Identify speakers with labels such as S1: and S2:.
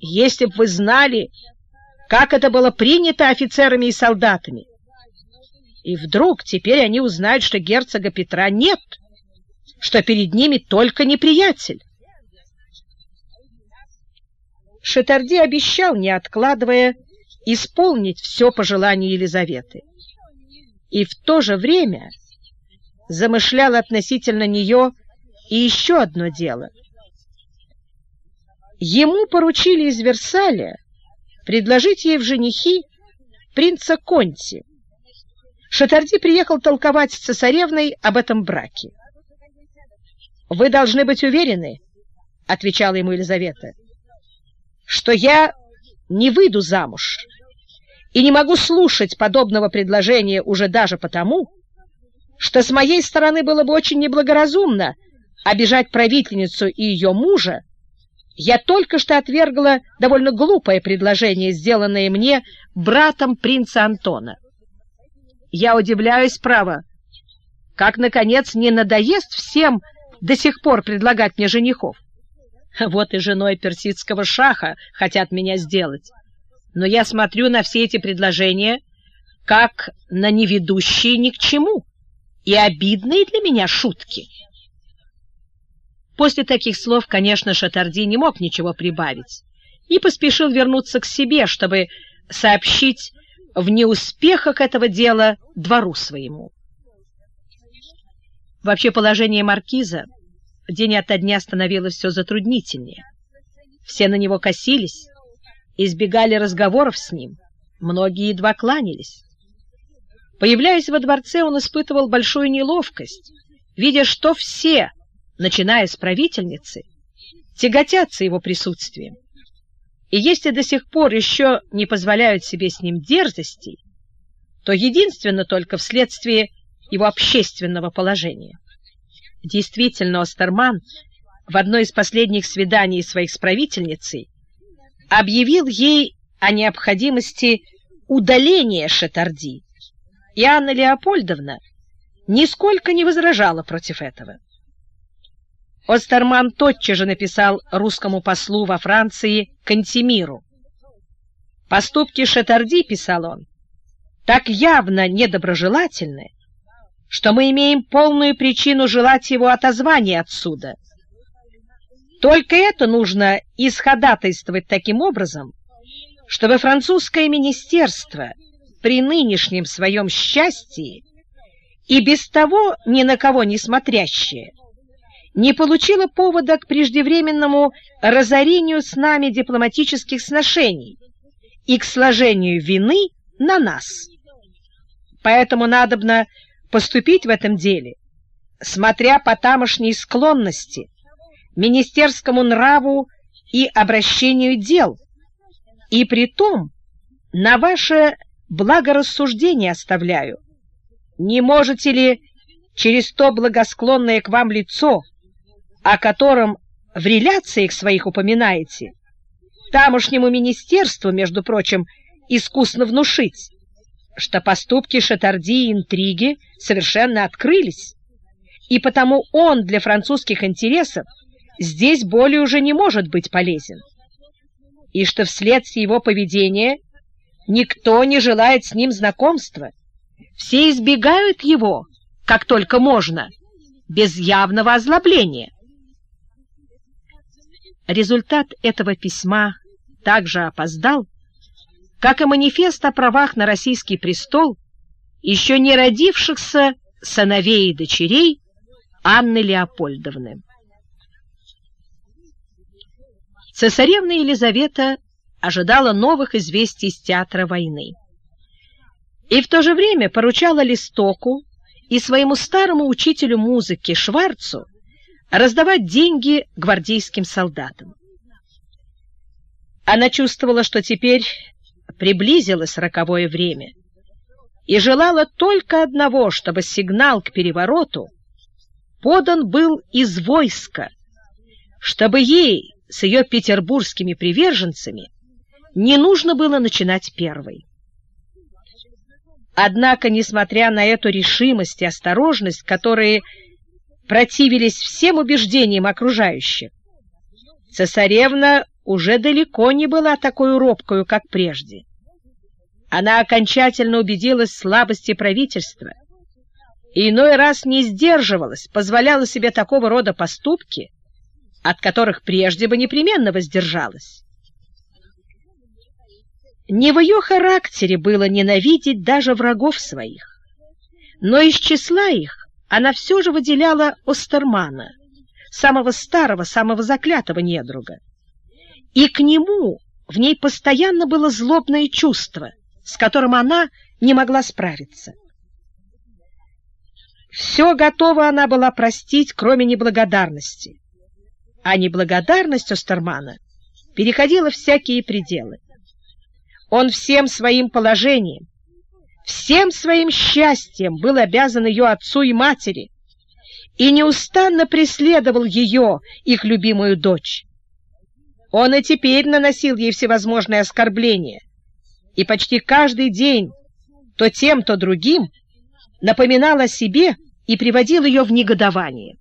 S1: если бы вы знали, как это было принято офицерами и солдатами. И вдруг теперь они узнают, что герцога Петра нет, что перед ними только неприятель. Шатарди обещал, не откладывая, исполнить все по желанию Елизаветы. И в то же время замышлял относительно нее и еще одно дело. Ему поручили из Версаля предложить ей в женихи принца Конти. Шатарди приехал толковать с цесаревной об этом браке. «Вы должны быть уверены, — отвечала ему Елизавета, — что я не выйду замуж и не могу слушать подобного предложения уже даже потому, что с моей стороны было бы очень неблагоразумно обижать правительницу и ее мужа, я только что отвергла довольно глупое предложение, сделанное мне братом принца Антона. Я удивляюсь, право, как, наконец, не надоест всем до сих пор предлагать мне женихов. Вот и женой персидского шаха хотят меня сделать. Но я смотрю на все эти предложения как на неведущие ни к чему и обидные для меня шутки. После таких слов, конечно, Шатарди не мог ничего прибавить и поспешил вернуться к себе, чтобы сообщить в неуспехах этого дела двору своему. Вообще положение маркиза день ото дня становилось все затруднительнее. Все на него косились, избегали разговоров с ним, многие едва кланялись. Появляясь во дворце, он испытывал большую неловкость, видя, что все, начиная с правительницы, тяготятся его присутствием. И если до сих пор еще не позволяют себе с ним дерзостей, то единственно только вследствие его общественного положения. Действительно, Остерман в одной из последних свиданий своих с правительницей объявил ей о необходимости удаления Шатарди, и Анна Леопольдовна нисколько не возражала против этого. Остерман тотчас же написал русскому послу во Франции Кантемиру. «Поступки Шатарди, — писал он, — так явно недоброжелательны, что мы имеем полную причину желать его отозвания отсюда. Только это нужно исходатайствовать таким образом, чтобы французское министерство при нынешнем своем счастье и без того ни на кого не смотрящее не получило повода к преждевременному разорению с нами дипломатических сношений и к сложению вины на нас. Поэтому надобно поступить в этом деле, смотря по тамошней склонности, министерскому нраву и обращению дел, и при том на ваше благорассуждение оставляю. Не можете ли через то благосклонное к вам лицо, о котором в реляциях своих упоминаете, тамошнему министерству, между прочим, искусно внушить, что поступки Шатарди и интриги совершенно открылись, и потому он для французских интересов здесь более уже не может быть полезен, и что вследствие его поведения никто не желает с ним знакомства, все избегают его, как только можно, без явного озлобления. Результат этого письма также опоздал, как и манифест о правах на российский престол еще не родившихся сыновей и дочерей Анны Леопольдовны. Цесаревна Елизавета ожидала новых известий из театра войны. И в то же время поручала Листоку и своему старому учителю музыки Шварцу раздавать деньги гвардейским солдатам. Она чувствовала, что теперь приблизилось роковое время и желала только одного, чтобы сигнал к перевороту подан был из войска, чтобы ей с ее петербургскими приверженцами не нужно было начинать первой. Однако, несмотря на эту решимость и осторожность, которые противились всем убеждениям окружающих, цесаревна уже далеко не была такой робкою, как прежде. Она окончательно убедилась в слабости правительства и иной раз не сдерживалась, позволяла себе такого рода поступки, от которых прежде бы непременно воздержалась. Не в ее характере было ненавидеть даже врагов своих, но из числа их она все же выделяла Остермана, самого старого, самого заклятого недруга. И к нему в ней постоянно было злобное чувство, с которым она не могла справиться. Все готово она была простить, кроме неблагодарности. А неблагодарность Остермана переходила всякие пределы. Он всем своим положением, всем своим счастьем был обязан ее отцу и матери и неустанно преследовал ее, их любимую дочь. Он и теперь наносил ей всевозможные оскорбления, и почти каждый день то тем, то другим напоминал о себе и приводил ее в негодование.